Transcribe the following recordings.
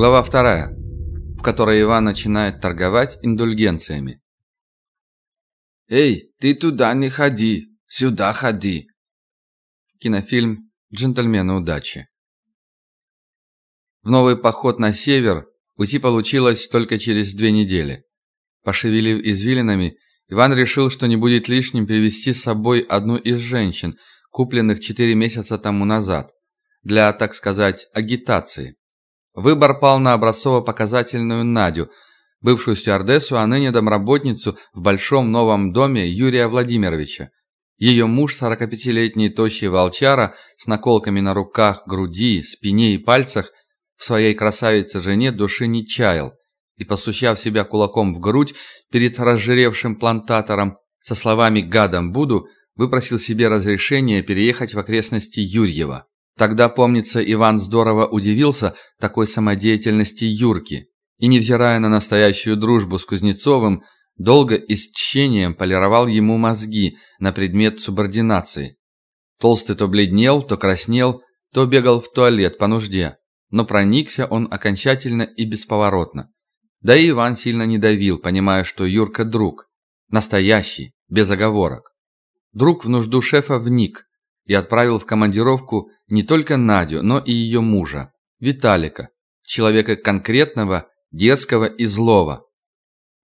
Глава вторая, в которой Иван начинает торговать индульгенциями. «Эй, ты туда не ходи, сюда ходи!» Кинофильм «Джентльмены удачи». В новый поход на север уйти получилось только через две недели. Пошевелив извилинами, Иван решил, что не будет лишним привести с собой одну из женщин, купленных четыре месяца тому назад, для, так сказать, агитации. Выбор пал на образцово-показательную Надю, бывшую стюардессу, а ныне домработницу в большом новом доме Юрия Владимировича. Ее муж, 45-летний тощий волчара, с наколками на руках, груди, спине и пальцах, в своей красавице-жене души не чаял, и, постучав себя кулаком в грудь перед разжиревшим плантатором, со словами «гадом буду», выпросил себе разрешение переехать в окрестности Юрьева. Тогда, помнится, Иван здорово удивился такой самодеятельности Юрки и, невзирая на настоящую дружбу с Кузнецовым, долго и с тщением полировал ему мозги на предмет субординации. Толстый то бледнел, то краснел, то бегал в туалет по нужде, но проникся он окончательно и бесповоротно. Да и Иван сильно не давил, понимая, что Юрка друг, настоящий, без оговорок. Друг в нужду шефа вник, и отправил в командировку не только Надю, но и ее мужа, Виталика, человека конкретного, дерзкого и злого,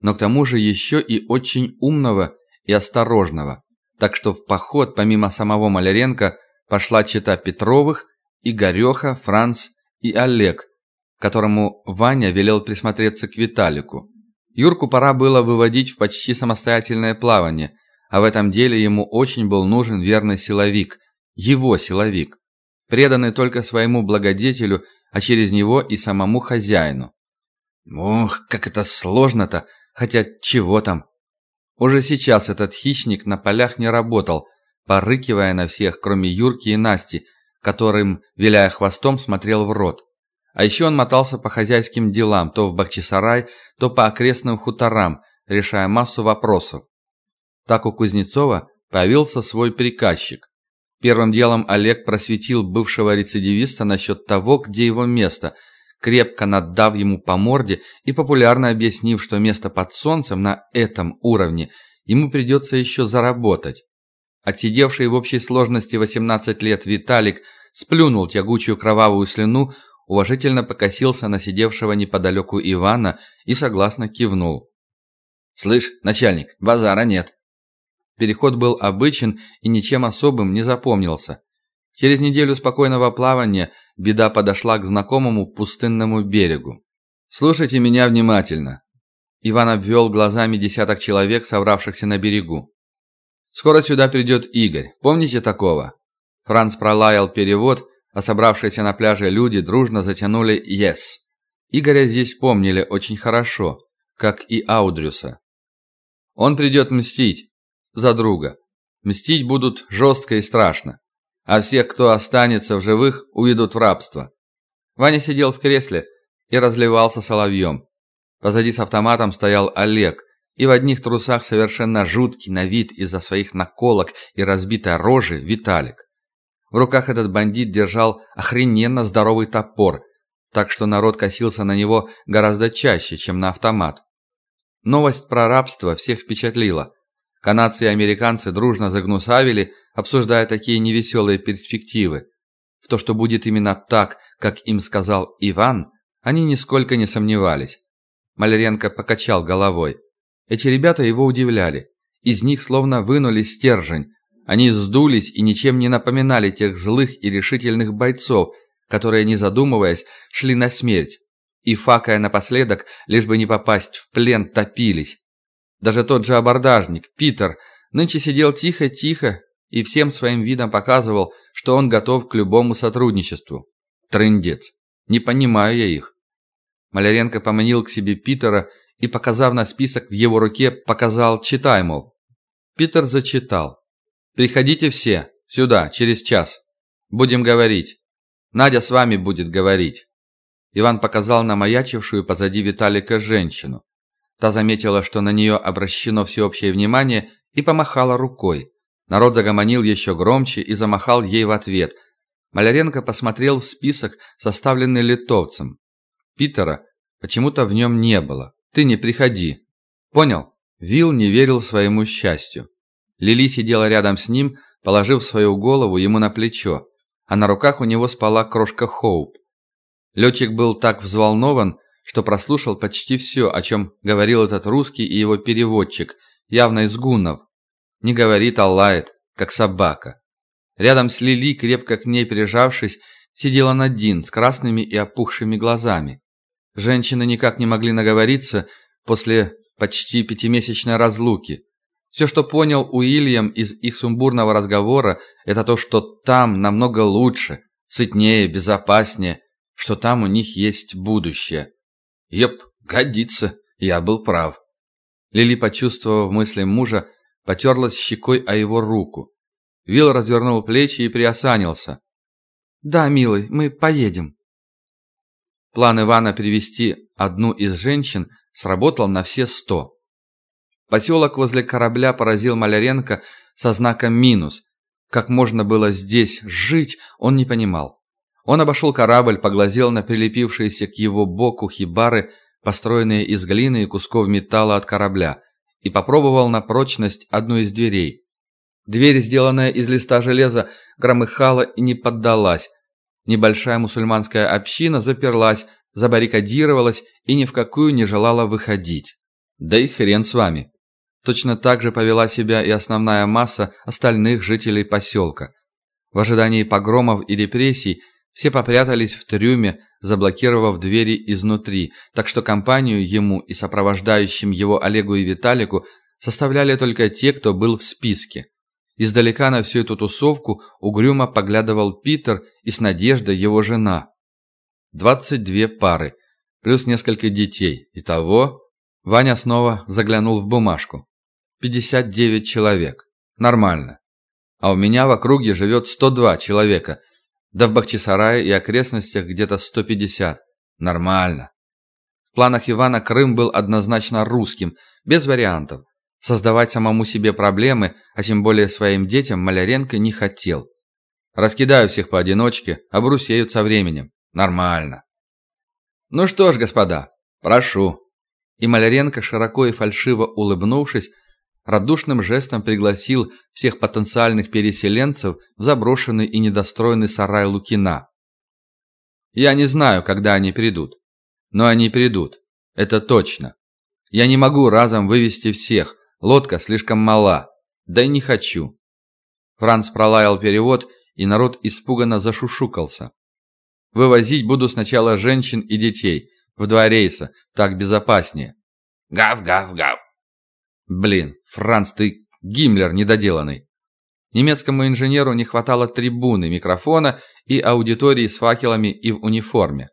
но к тому же еще и очень умного и осторожного. Так что в поход, помимо самого Маляренко, пошла чета Петровых, Игореха, Франц и Олег, которому Ваня велел присмотреться к Виталику. Юрку пора было выводить в почти самостоятельное плавание, а в этом деле ему очень был нужен верный силовик, его силовик, преданный только своему благодетелю, а через него и самому хозяину. Ох, как это сложно-то, хотя чего там. Уже сейчас этот хищник на полях не работал, порыкивая на всех, кроме Юрки и Насти, которым, виляя хвостом, смотрел в рот. А еще он мотался по хозяйским делам, то в Бахчисарай, то по окрестным хуторам, решая массу вопросов. Так у Кузнецова появился свой приказчик. Первым делом Олег просветил бывшего рецидивиста насчет того, где его место, крепко наддав ему по морде и популярно объяснив, что место под солнцем на этом уровне ему придется еще заработать. Отсидевший в общей сложности 18 лет Виталик сплюнул тягучую кровавую слюну, уважительно покосился на сидевшего неподалеку Ивана и согласно кивнул. «Слышь, начальник, базара нет. Переход был обычен и ничем особым не запомнился. Через неделю спокойного плавания беда подошла к знакомому пустынному берегу. «Слушайте меня внимательно». Иван обвел глазами десяток человек, собравшихся на берегу. «Скоро сюда придет Игорь. Помните такого?» Франц пролаял перевод, а собравшиеся на пляже люди дружно затянули «Yes». Игоря здесь помнили очень хорошо, как и Аудрюса. «Он придет мстить за друга. Мстить будут жестко и страшно. А всех, кто останется в живых, уведут в рабство. Ваня сидел в кресле и разливался соловьем. Позади с автоматом стоял Олег, и в одних трусах совершенно жуткий на вид из-за своих наколок и разбитой рожи Виталик. В руках этот бандит держал охрененно здоровый топор, так что народ косился на него гораздо чаще, чем на автомат. Новость про рабство всех впечатлила. Канадцы и американцы дружно загнусавили, обсуждая такие невеселые перспективы. В то, что будет именно так, как им сказал Иван, они нисколько не сомневались. Маляренко покачал головой. Эти ребята его удивляли. Из них словно вынули стержень. Они сдулись и ничем не напоминали тех злых и решительных бойцов, которые, не задумываясь, шли на смерть. И, факая напоследок, лишь бы не попасть в плен, топились. Даже тот же абордажник, Питер, нынче сидел тихо-тихо и всем своим видом показывал, что он готов к любому сотрудничеству. Трындец. Не понимаю я их. Маляренко поманил к себе Питера и, показав на список в его руке, показал «читай, мол». Питер зачитал. «Приходите все, сюда, через час. Будем говорить. Надя с вами будет говорить». Иван показал на маячившую позади Виталика женщину. Та заметила, что на нее обращено всеобщее внимание, и помахала рукой. Народ загомонил еще громче и замахал ей в ответ. Маляренко посмотрел в список, составленный литовцем. Питера почему-то в нем не было. Ты не приходи. Понял? Вилл не верил своему счастью. Лили сидела рядом с ним, положив свою голову ему на плечо, а на руках у него спала крошка Хоуп. Летчик был так взволнован, что прослушал почти все, о чем говорил этот русский и его переводчик, явно из гуннов. Не говорит, а лает, как собака. Рядом с Лили, крепко к ней прижавшись, сидела Надин с красными и опухшими глазами. Женщины никак не могли наговориться после почти пятимесячной разлуки. Все, что понял Уильям из их сумбурного разговора, это то, что там намного лучше, сытнее, безопаснее, что там у них есть будущее. Еп, годится, я был прав. Лили, почувствовав мысли мужа, потерлась щекой о его руку. Вилл развернул плечи и приосанился. «Да, милый, мы поедем». План Ивана привести одну из женщин сработал на все сто. Поселок возле корабля поразил Маляренко со знаком «минус». Как можно было здесь жить, он не понимал. Он обошел корабль, поглазел на прилепившиеся к его боку хибары, построенные из глины и кусков металла от корабля, и попробовал на прочность одну из дверей. Дверь, сделанная из листа железа, громыхала и не поддалась. Небольшая мусульманская община заперлась, забаррикадировалась и ни в какую не желала выходить. Да и хрен с вами. Точно так же повела себя и основная масса остальных жителей поселка. В ожидании погромов и репрессий все попрятались в трюме, заблокировав двери изнутри, так что компанию ему и сопровождающим его Олегу и Виталику составляли только те, кто был в списке. Издалека на всю эту тусовку угрюмо поглядывал Питер и с Надеждой его жена. 22 пары, плюс несколько детей. Итого, Ваня снова заглянул в бумажку. 59 человек. Нормально. А у меня в округе живет 102 человека – да в Бахчисарае и окрестностях где-то 150. Нормально. В планах Ивана Крым был однозначно русским, без вариантов. Создавать самому себе проблемы, а тем более своим детям, Маляренко не хотел. Раскидаю всех поодиночке, обрусеют со временем. Нормально. Ну что ж, господа, прошу. И Маляренко, широко и фальшиво улыбнувшись, радушным жестом пригласил всех потенциальных переселенцев в заброшенный и недостроенный сарай Лукина. Я не знаю, когда они придут. Но они придут. Это точно. Я не могу разом вывести всех. Лодка слишком мала. Да и не хочу. Франц пролаял перевод, и народ испуганно зашушукался. Вывозить буду сначала женщин и детей. В два рейса. Так безопаснее. Гав-гав-гав. Блин, Франц, ты Гиммлер недоделанный. Немецкому инженеру не хватало трибуны, микрофона и аудитории с факелами и в униформе.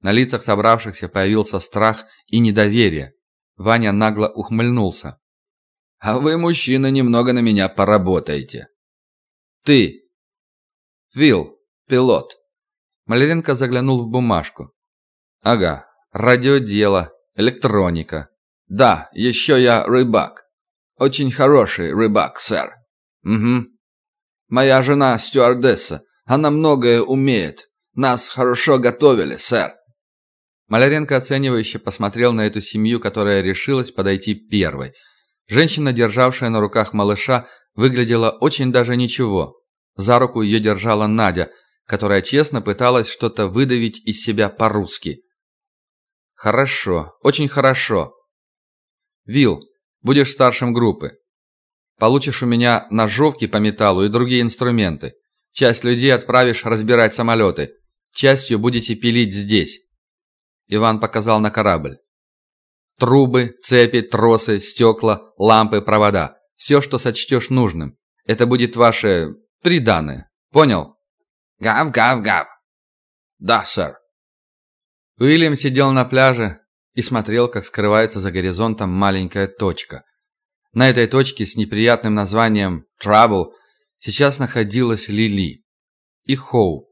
На лицах собравшихся появился страх и недоверие. Ваня нагло ухмыльнулся. «А вы, мужчина, немного на меня поработаете». «Ты!» «Вилл, пилот». Маляренко заглянул в бумажку. «Ага, радиодело, электроника, «Да, еще я рыбак. Очень хороший рыбак, сэр». «Угу. Моя жена стюардесса. Она многое умеет. Нас хорошо готовили, сэр». Маляренко оценивающе посмотрел на эту семью, которая решилась подойти первой. Женщина, державшая на руках малыша, выглядела очень даже ничего. За руку ее держала Надя, которая честно пыталась что-то выдавить из себя по-русски. «Хорошо, очень хорошо», Вил, будешь старшим группы. Получишь у меня ножовки по металлу и другие инструменты. Часть людей отправишь разбирать самолеты. Частью будете пилить здесь. Иван показал на корабль. Трубы, цепи, тросы, стекла, лампы, провода. Все, что сочтешь нужным. Это будет ваше приданное. Понял? Гав-гав-гав. Да, сэр. Уильям сидел на пляже, и смотрел, как скрывается за горизонтом маленькая точка. На этой точке с неприятным названием «Trouble» сейчас находилась Лили и Хоу,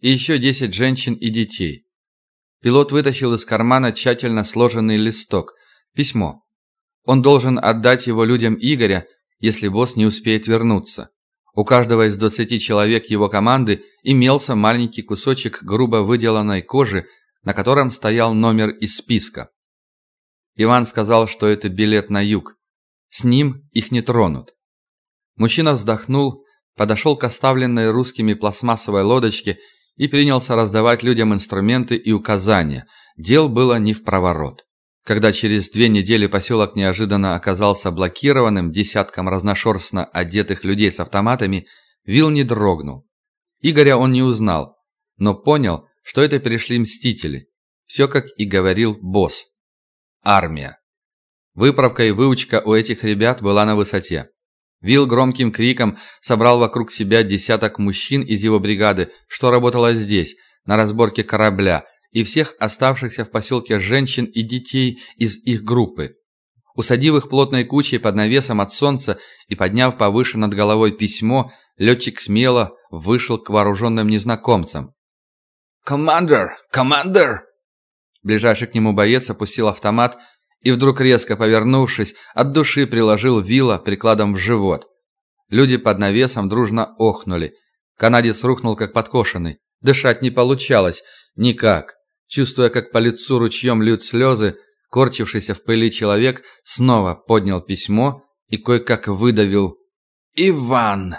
и еще десять женщин и детей. Пилот вытащил из кармана тщательно сложенный листок, письмо. Он должен отдать его людям Игоря, если босс не успеет вернуться. У каждого из двадцати человек его команды имелся маленький кусочек грубо выделанной кожи на котором стоял номер из списка. Иван сказал, что это билет на юг. С ним их не тронут. Мужчина вздохнул, подошел к оставленной русскими пластмассовой лодочке и принялся раздавать людям инструменты и указания. Дел было не в проворот. Когда через две недели поселок неожиданно оказался блокированным десятком разношерстно одетых людей с автоматами, Вил не дрогнул. Игоря он не узнал, но понял, что это перешли мстители. Все, как и говорил босс. Армия. Выправка и выучка у этих ребят была на высоте. Вил громким криком собрал вокруг себя десяток мужчин из его бригады, что работало здесь, на разборке корабля, и всех оставшихся в поселке женщин и детей из их группы. Усадив их плотной кучей под навесом от солнца и подняв повыше над головой письмо, летчик смело вышел к вооруженным незнакомцам. «Командер! Командер!» Ближайший к нему боец опустил автомат и вдруг резко повернувшись, от души приложил вилла прикладом в живот. Люди под навесом дружно охнули. Канадец рухнул как подкошенный. Дышать не получалось. Никак. Чувствуя, как по лицу ручьем льют слезы, корчившийся в пыли человек снова поднял письмо и кое-как выдавил «Иван!».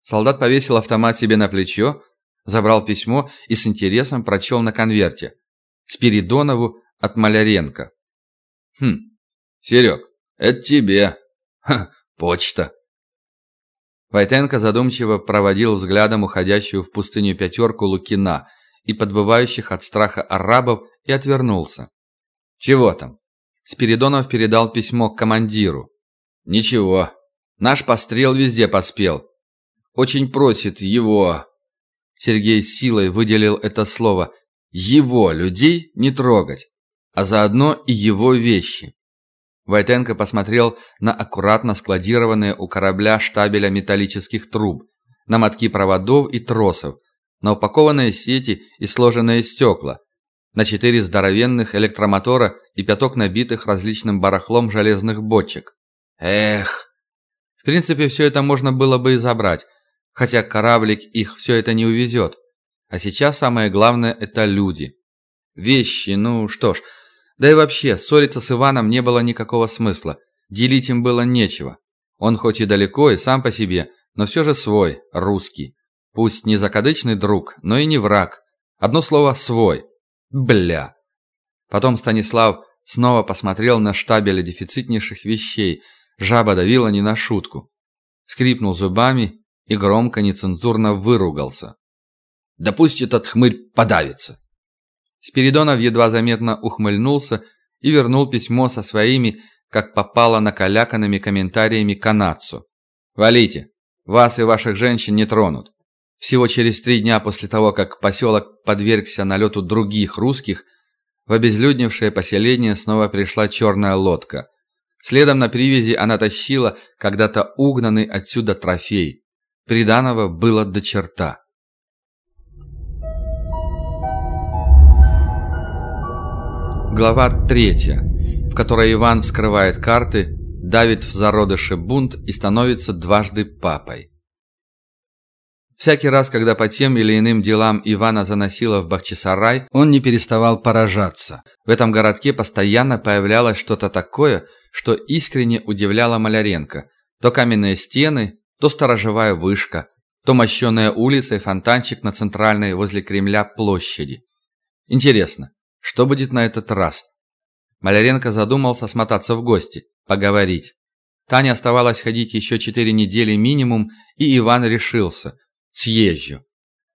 Солдат повесил автомат себе на плечо, забрал письмо и с интересом прочел на конверте. Спиридонову от Маляренко. Хм, Серег, это тебе. Ха, почта. Войтенко задумчиво проводил взглядом уходящую в пустыню пятерку Лукина и подбывающих от страха арабов и отвернулся. «Чего там?» Спиридонов передал письмо к командиру. «Ничего. Наш пострел везде поспел. Очень просит его...» Сергей силой выделил это слово. «Его людей не трогать» а заодно и его вещи. Войтенко посмотрел на аккуратно складированные у корабля штабеля металлических труб, на мотки проводов и тросов, на упакованные сети и сложенные стекла, на четыре здоровенных электромотора и пяток набитых различным барахлом железных бочек. Эх! В принципе, все это можно было бы и забрать, хотя кораблик их все это не увезет. А сейчас самое главное – это люди. Вещи, ну что ж, да и вообще, ссориться с Иваном не было никакого смысла. Делить им было нечего. Он хоть и далеко, и сам по себе, но все же свой, русский. Пусть не закадычный друг, но и не враг. Одно слово «свой». Бля. Потом Станислав снова посмотрел на штабель дефицитнейших вещей. Жаба давила не на шутку. Скрипнул зубами и громко, нецензурно выругался. «Да пусть этот хмырь подавится!» Спиридонов едва заметно ухмыльнулся и вернул письмо со своими, как попало, накаляканными комментариями канадцу. «Валите! Вас и ваших женщин не тронут. Всего через три дня после того, как поселок подвергся налету других русских, в обезлюдневшее поселение снова пришла черная лодка. Следом на привязи она тащила когда-то угнанный отсюда трофей. Приданого было до черта. Глава третья, в которой Иван вскрывает карты, давит в зародыше бунт и становится дважды папой. Всякий раз, когда по тем или иным делам Ивана заносило в Бахчисарай, он не переставал поражаться. В этом городке постоянно появлялось что-то такое, что искренне удивляло Маляренко. То каменные стены, то сторожевая вышка, то мощенная улица и фонтанчик на центральной возле Кремля площади. Интересно, что будет на этот раз? Маляренко задумался смотаться в гости, поговорить. Таня оставалось ходить еще четыре недели минимум, и Иван решился. Съезжу.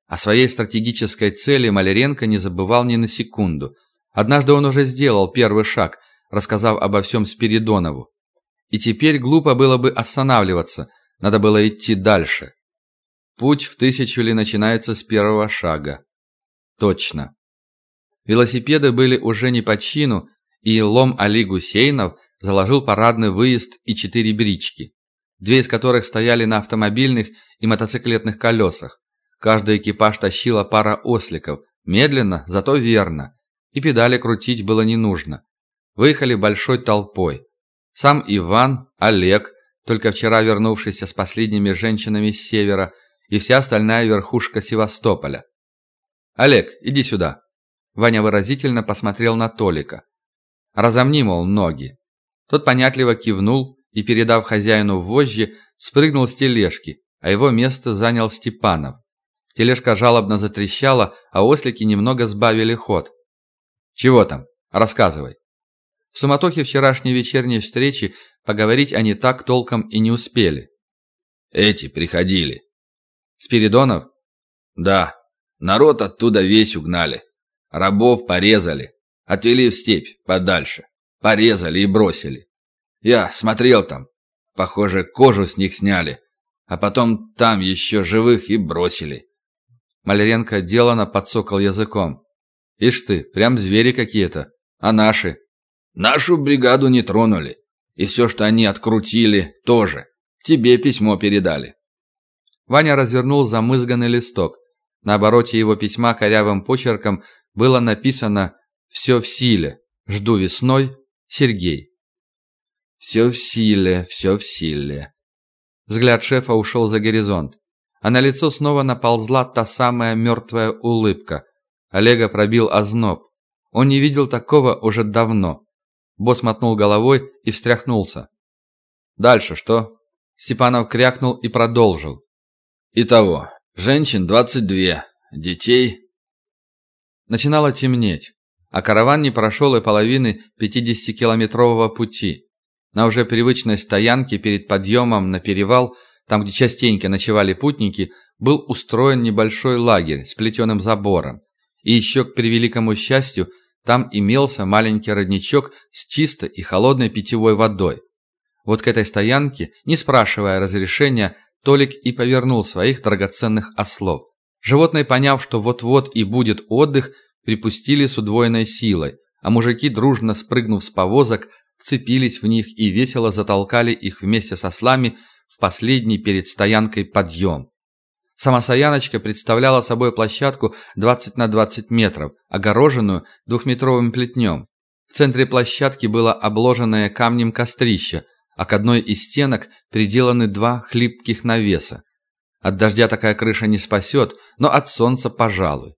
О своей стратегической цели Маляренко не забывал ни на секунду. Однажды он уже сделал первый шаг, рассказав обо всем Спиридонову. И теперь глупо было бы останавливаться, надо было идти дальше. Путь в тысячу ли начинается с первого шага. Точно. Велосипеды были уже не по чину, и Лом Али Гусейнов заложил парадный выезд и четыре брички, две из которых стояли на автомобильных и мотоциклетных колесах. Каждый экипаж тащила пара осликов, медленно, зато верно, и педали крутить было не нужно. Выехали большой толпой. Сам Иван, Олег, только вчера вернувшийся с последними женщинами с севера, и вся остальная верхушка Севастополя. «Олег, иди сюда», Ваня выразительно посмотрел на Толика. «Разомни, мол, ноги». Тот понятливо кивнул и, передав хозяину вожжи, спрыгнул с тележки, а его место занял Степанов. Тележка жалобно затрещала, а ослики немного сбавили ход. «Чего там? Рассказывай». В суматохе вчерашней вечерней встречи поговорить они так толком и не успели. «Эти приходили». «Спиридонов?» «Да. Народ оттуда весь угнали. Рабов порезали. Отвели в степь, подальше. Порезали и бросили. Я смотрел там. Похоже, кожу с них сняли. А потом там еще живых и бросили. Маляренко делано подсокал языком. «Ишь ты, прям звери какие-то. А наши?» «Нашу бригаду не тронули. И все, что они открутили, тоже. Тебе письмо передали». Ваня развернул замызганный листок. На обороте его письма корявым почерком было написано «Все в силе. Жду весной. Сергей». «Все в силе, все в силе». Взгляд шефа ушел за горизонт а на лицо снова наползла та самая мертвая улыбка. Олега пробил озноб. Он не видел такого уже давно. Босс мотнул головой и встряхнулся. «Дальше что?» Степанов крякнул и продолжил. «Итого, женщин 22, детей...» Начинало темнеть, а караван не прошел и половины 50-километрового пути. На уже привычной стоянке перед подъемом на перевал – там, где частенько ночевали путники, был устроен небольшой лагерь с плетеным забором. И еще, к превеликому счастью, там имелся маленький родничок с чистой и холодной питьевой водой. Вот к этой стоянке, не спрашивая разрешения, Толик и повернул своих драгоценных ослов. Животные, поняв, что вот-вот и будет отдых, припустили с удвоенной силой, а мужики, дружно спрыгнув с повозок, вцепились в них и весело затолкали их вместе со слами в последний перед стоянкой подъем. Сама стояночка представляла собой площадку 20 на 20 метров, огороженную двухметровым плетнем. В центре площадки было обложенное камнем кострище, а к одной из стенок приделаны два хлипких навеса. От дождя такая крыша не спасет, но от солнца пожалуй.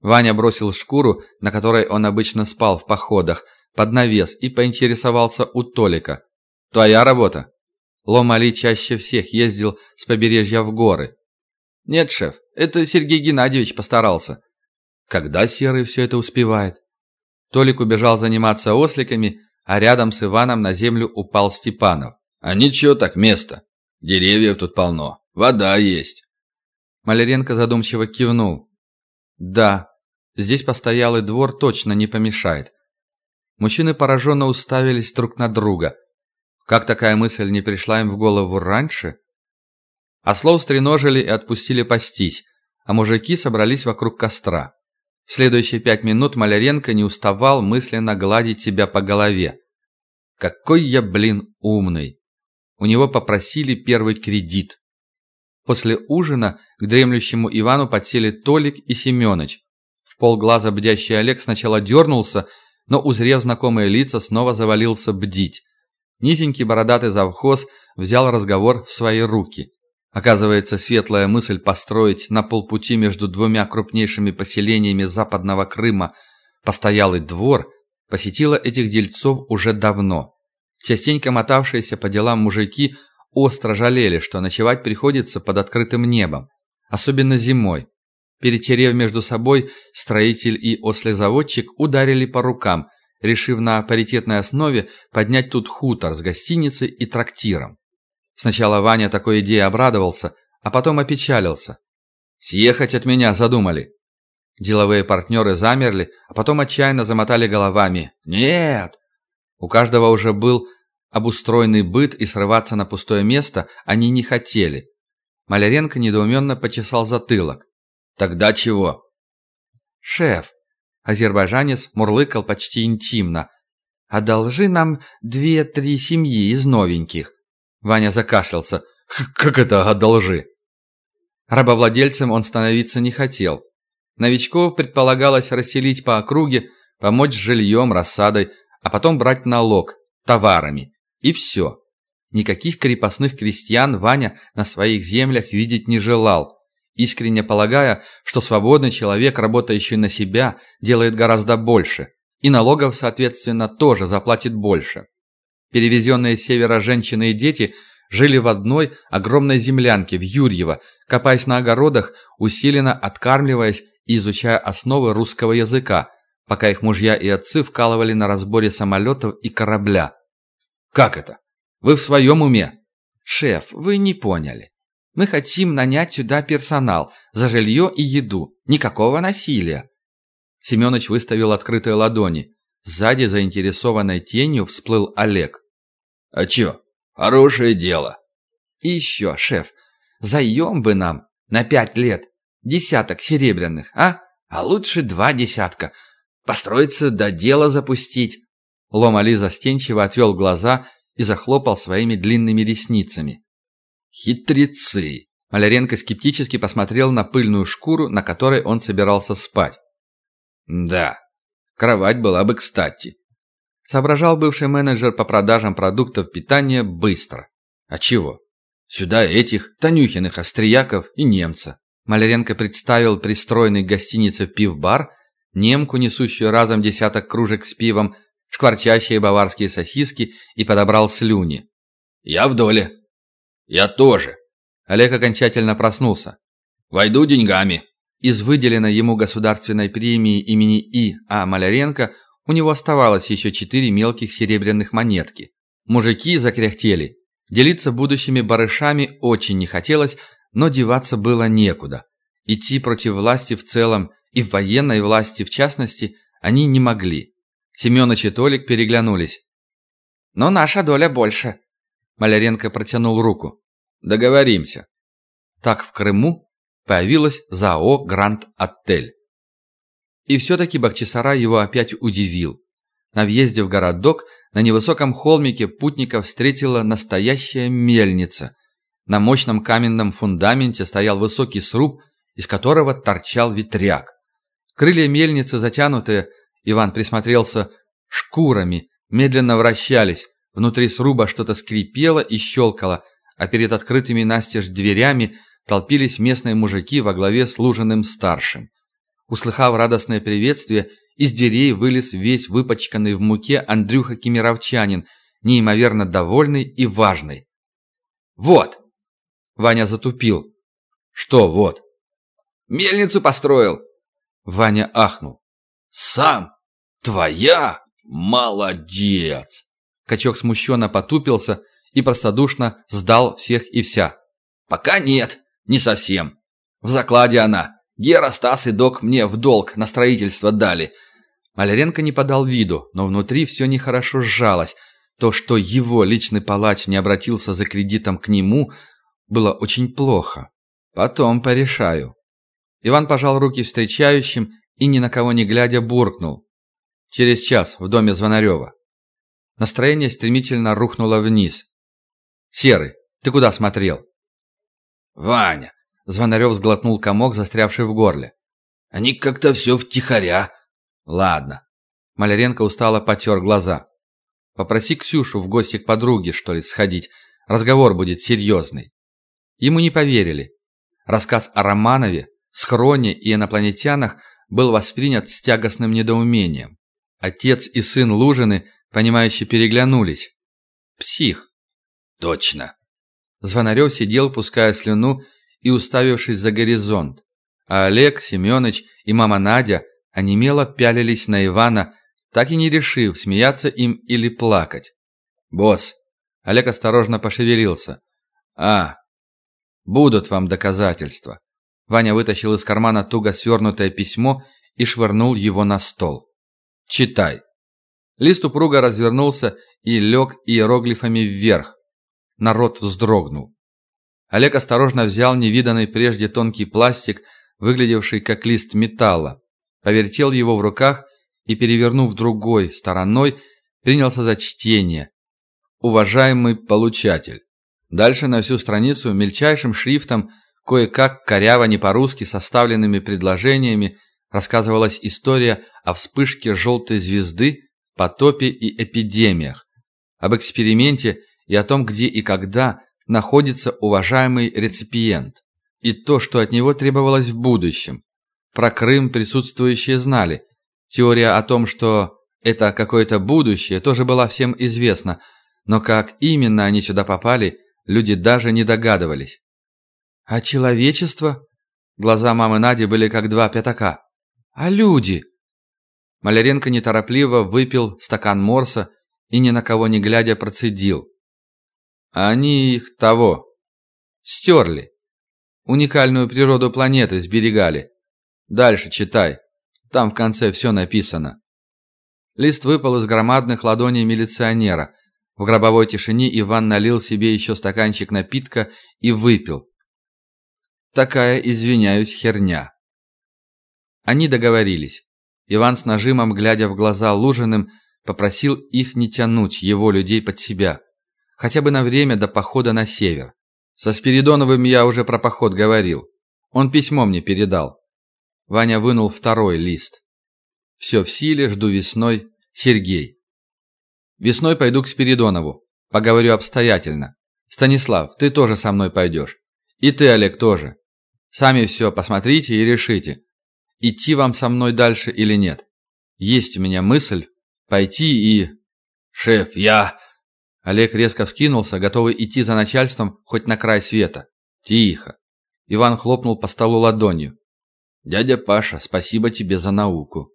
Ваня бросил шкуру, на которой он обычно спал в походах, под навес и поинтересовался у Толика. «Твоя работа?» Ломали чаще всех ездил с побережья в горы. Нет, шеф, это Сергей Геннадьевич постарался. Когда Серый все это успевает? Толик убежал заниматься осликами, а рядом с Иваном на землю упал Степанов. А ничего так место. Деревьев тут полно. Вода есть. Маляренко задумчиво кивнул. Да, здесь постоялый двор точно не помешает. Мужчины пораженно уставились друг на друга – как такая мысль не пришла им в голову раньше? Ослов стреножили и отпустили пастись, а мужики собрались вокруг костра. В следующие пять минут Маляренко не уставал мысленно гладить себя по голове. Какой я, блин, умный. У него попросили первый кредит. После ужина к дремлющему Ивану подсели Толик и Семёныч. В полглаза бдящий Олег сначала дернулся, но, узрев знакомые лица, снова завалился бдить. Низенький бородатый завхоз взял разговор в свои руки. Оказывается, светлая мысль построить на полпути между двумя крупнейшими поселениями Западного Крыма постоялый двор посетила этих дельцов уже давно. Частенько мотавшиеся по делам мужики остро жалели, что ночевать приходится под открытым небом, особенно зимой. Перетерев между собой, строитель и ослезаводчик ударили по рукам – решив на паритетной основе поднять тут хутор с гостиницей и трактиром. Сначала Ваня такой идее обрадовался, а потом опечалился. «Съехать от меня задумали». Деловые партнеры замерли, а потом отчаянно замотали головами. «Нет!» У каждого уже был обустроенный быт, и срываться на пустое место они не хотели. Маляренко недоуменно почесал затылок. «Тогда чего?» «Шеф, Азербайджанец мурлыкал почти интимно. «Одолжи нам две-три семьи из новеньких». Ваня закашлялся. «Как это одолжи?» Рабовладельцем он становиться не хотел. Новичков предполагалось расселить по округе, помочь с жильем, рассадой, а потом брать налог, товарами. И все. Никаких крепостных крестьян Ваня на своих землях видеть не желал. искренне полагая, что свободный человек, работающий на себя, делает гораздо больше, и налогов, соответственно, тоже заплатит больше. Перевезенные с севера женщины и дети жили в одной огромной землянке в Юрьево, копаясь на огородах, усиленно откармливаясь и изучая основы русского языка, пока их мужья и отцы вкалывали на разборе самолетов и корабля. «Как это? Вы в своем уме?» «Шеф, вы не поняли. Мы хотим нанять сюда персонал, за жилье и еду. Никакого насилия». Семенович выставил открытые ладони. Сзади заинтересованной тенью всплыл Олег. «А чё? Хорошее дело». «И еще, шеф, заем бы нам на пять лет. Десяток серебряных, а? А лучше два десятка. Построиться да дело запустить». Лома Ли застенчиво отвел глаза и захлопал своими длинными ресницами. «Хитрецы!» Маляренко скептически посмотрел на пыльную шкуру, на которой он собирался спать. «Да, кровать была бы кстати». Соображал бывший менеджер по продажам продуктов питания быстро. «А чего? Сюда этих, Танюхиных, австрияков и немца». Маляренко представил пристроенный к гостинице пив-бар, немку, несущую разом десяток кружек с пивом, шкварчащие баварские сосиски и подобрал слюни. «Я в доле». «Я тоже». Олег окончательно проснулся. «Войду деньгами». Из выделенной ему государственной премии имени И. А. Маляренко у него оставалось еще четыре мелких серебряных монетки. Мужики закряхтели. Делиться будущими барышами очень не хотелось, но деваться было некуда. Идти против власти в целом и в военной власти в частности они не могли. Семёныч и Толик переглянулись. «Но наша доля больше». Маляренко протянул руку. «Договоримся». Так в Крыму появилась ЗАО «Гранд Отель». И все-таки Бахчисарай его опять удивил. На въезде в городок на невысоком холмике путников встретила настоящая мельница. На мощном каменном фундаменте стоял высокий сруб, из которого торчал ветряк. Крылья мельницы, затянутые Иван присмотрелся шкурами, медленно вращались. Внутри сруба что-то скрипело и щелкало, а перед открытыми настежь дверями толпились местные мужики во главе с луженым старшим. Услыхав радостное приветствие, из дверей вылез весь выпачканный в муке Андрюха Кемеровчанин, неимоверно довольный и важный. «Вот!» Ваня затупил. «Что вот?» «Мельницу построил!» Ваня ахнул. «Сам? Твоя? Молодец!» Качок смущенно потупился и простодушно сдал всех и вся. «Пока нет, не совсем. В закладе она. Гера, Стас и Док мне в долг на строительство дали». Маляренко не подал виду, но внутри все нехорошо сжалось. То, что его личный палач не обратился за кредитом к нему, было очень плохо. Потом порешаю. Иван пожал руки встречающим и ни на кого не глядя буркнул. Через час в доме Звонарева. Настроение стремительно рухнуло вниз. «Серый, ты куда смотрел?» «Ваня!» Звонарев сглотнул комок, застрявший в горле. «Они как-то все втихаря». «Ладно». Маляренко устало потер глаза. «Попроси Ксюшу в гости к подруге, что ли, сходить. Разговор будет серьезный». Ему не поверили. Рассказ о Романове, схроне и инопланетянах был воспринят с тягостным недоумением. Отец и сын Лужины, понимающе переглянулись. Псих. Точно. Звонарев сидел, пуская слюну и уставившись за горизонт. А Олег, Семенович и мама Надя онемело пялились на Ивана, так и не решив, смеяться им или плакать. «Босс!» Олег осторожно пошевелился. «А, будут вам доказательства. Ваня вытащил из кармана туго свернутое письмо и швырнул его на стол. «Читай». Лист упруго развернулся и лег иероглифами вверх. Народ вздрогнул. Олег осторожно взял невиданный прежде тонкий пластик, выглядевший как лист металла, повертел его в руках и, перевернув другой стороной, принялся за чтение. «Уважаемый получатель». Дальше на всю страницу мельчайшим шрифтом – Кое-как, коряво не по-русски, составленными предложениями, рассказывалась история о вспышке желтой звезды, потопе и эпидемиях, об эксперименте и о том, где и когда находится уважаемый реципиент. и то, что от него требовалось в будущем. Про Крым присутствующие знали. Теория о том, что это какое-то будущее, тоже была всем известна, но как именно они сюда попали, люди даже не догадывались. «А человечество?» Глаза мамы Нади были как два пятака. «А люди?» Маляренко неторопливо выпил стакан морса и ни на кого не глядя процедил. «Они их того. Стерли. Уникальную природу планеты сберегали. Дальше читай. Там в конце все написано». Лист выпал из громадных ладоней милиционера. В гробовой тишине Иван налил себе еще стаканчик напитка и выпил. Такая, извиняюсь, херня. Они договорились. Иван с нажимом, глядя в глаза Лужиным, попросил их не тянуть его людей под себя. Хотя бы на время до похода на север. Со Спиридоновым я уже про поход говорил. Он письмо мне передал. Ваня вынул второй лист. Все в силе, жду весной. Сергей. Весной пойду к Спиридонову. Поговорю обстоятельно. Станислав, ты тоже со мной пойдешь. И ты, Олег, тоже. Сами все посмотрите и решите, идти вам со мной дальше или нет. Есть у меня мысль пойти и... Шеф, я... Олег резко вскинулся, готовый идти за начальством хоть на край света. Тихо. Иван хлопнул по столу ладонью. «Дядя Паша, спасибо тебе за науку.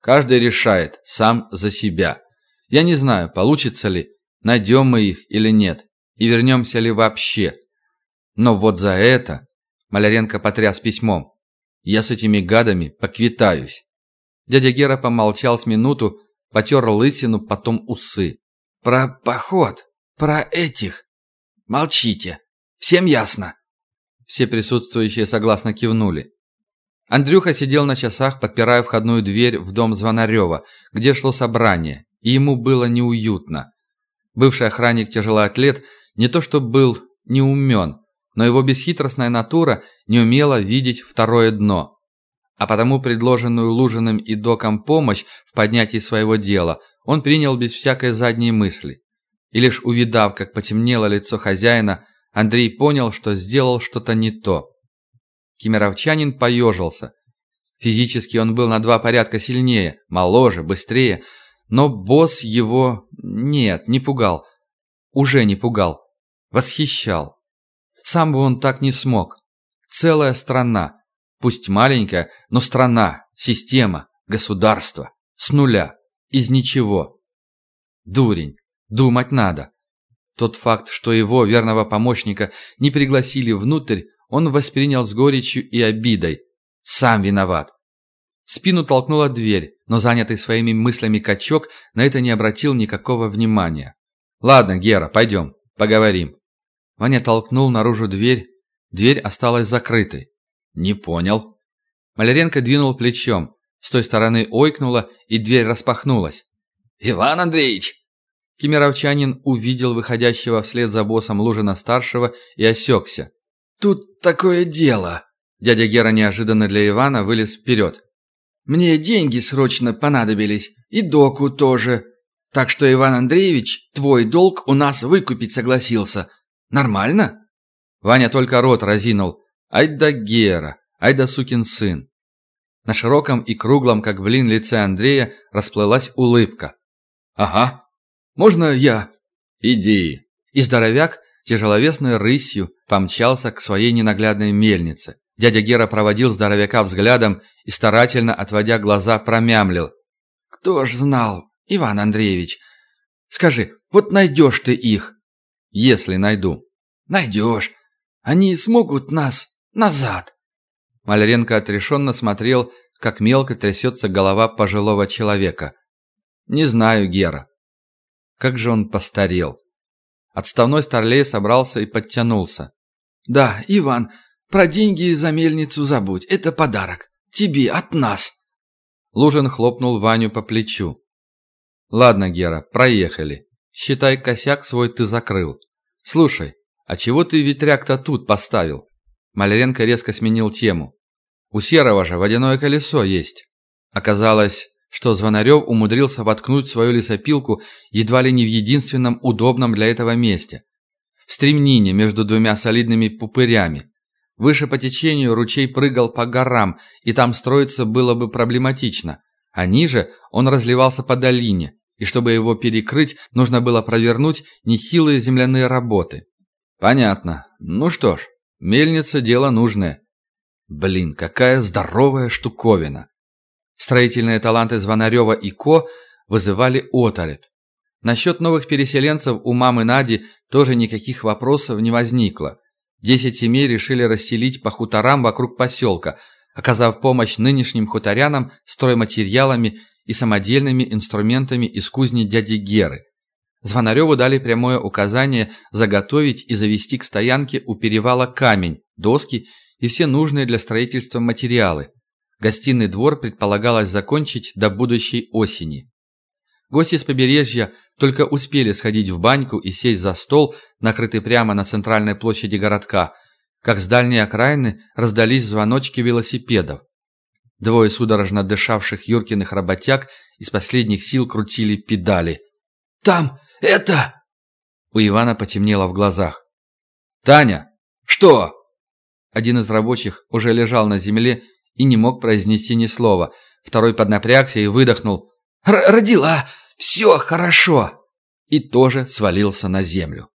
Каждый решает сам за себя. Я не знаю, получится ли, найдем мы их или нет, и вернемся ли вообще. Но вот за это Маляренко потряс письмом. Я с этими гадами поквитаюсь. Дядя Гера помолчал с минуту, потер лысину, потом усы. Про поход, про этих. Молчите. Всем ясно. Все присутствующие согласно кивнули. Андрюха сидел на часах, подпирая входную дверь в дом Звонарева, где шло собрание, и ему было неуютно. Бывший охранник-тяжелоатлет не то что был неумен, но его бесхитростная натура не умела видеть второе дно. А потому предложенную Лужиным и Доком помощь в поднятии своего дела он принял без всякой задней мысли. И лишь увидав, как потемнело лицо хозяина, Андрей понял, что сделал что-то не то. Кемеровчанин поежился. Физически он был на два порядка сильнее, моложе, быстрее, но босс его... нет, не пугал. Уже не пугал. Восхищал. Сам бы он так не смог. Целая страна. Пусть маленькая, но страна, система, государство. С нуля. Из ничего. Дурень. Думать надо. Тот факт, что его, верного помощника, не пригласили внутрь, он воспринял с горечью и обидой. Сам виноват. Спину толкнула дверь, но занятый своими мыслями качок на это не обратил никакого внимания. «Ладно, Гера, пойдем, поговорим». Ваня толкнул наружу дверь. Дверь осталась закрытой. «Не понял». Маляренко двинул плечом. С той стороны ойкнуло, и дверь распахнулась. «Иван Андреевич!» Кемеровчанин увидел выходящего вслед за боссом Лужина-старшего и осекся. «Тут такое дело!» Дядя Гера неожиданно для Ивана вылез вперед. «Мне деньги срочно понадобились, и доку тоже. Так что, Иван Андреевич, твой долг у нас выкупить согласился. Нормально?» Ваня только рот разинул. «Ай да Гера! Ай да сукин сын!» На широком и круглом, как блин, лице Андрея расплылась улыбка. «Ага. Можно я?» «Иди». И здоровяк тяжеловесной рысью помчался к своей ненаглядной мельнице. Дядя Гера проводил здоровяка взглядом и, старательно отводя глаза, промямлил. «Кто ж знал, Иван Андреевич? Скажи, вот найдешь ты их?» «Если найду». «Найдешь. Они смогут нас назад». Маляренко отрешенно смотрел, как мелко трясется голова пожилого человека. «Не знаю, Гера». Как же он постарел. Отставной старлей собрался и подтянулся. «Да, Иван, про деньги за мельницу забудь. Это подарок. Тебе, от нас». Лужин хлопнул Ваню по плечу. «Ладно, Гера, проехали. Считай, косяк свой ты закрыл. Слушай, а чего ты ветряк-то тут поставил?» Маляренко резко сменил тему. «У Серого же водяное колесо есть». Оказалось, что Звонарев умудрился воткнуть свою лесопилку едва ли не в единственном удобном для этого месте. В стремнине между двумя солидными пупырями. Выше по течению ручей прыгал по горам, и там строиться было бы проблематично. А ниже он разливался по долине, и чтобы его перекрыть, нужно было провернуть нехилые земляные работы. Понятно. Ну что ж, мельница – дело нужное. Блин, какая здоровая штуковина. Строительные таланты Звонарева и Ко вызывали оторопь. Насчет новых переселенцев у мамы Нади тоже никаких вопросов не возникло. Десять семей решили расселить по хуторам вокруг поселка, оказав помощь нынешним хуторянам стройматериалами и самодельными инструментами из кузни дяди Геры. Звонареву дали прямое указание заготовить и завести к стоянке у перевала камень, доски и все нужные для строительства материалы. Гостиный двор предполагалось закончить до будущей осени. Гости с побережья только успели сходить в баньку и сесть за стол, накрытый прямо на центральной площади городка, как с дальней окраины раздались звоночки велосипедов. Двое судорожно дышавших Юркиных работяг из последних сил крутили педали. «Там! Это...» У Ивана потемнело в глазах. «Таня! Что?» Один из рабочих уже лежал на земле и не мог произнести ни слова. Второй поднапрягся и выдохнул. «Родила! Все хорошо!» И тоже свалился на землю.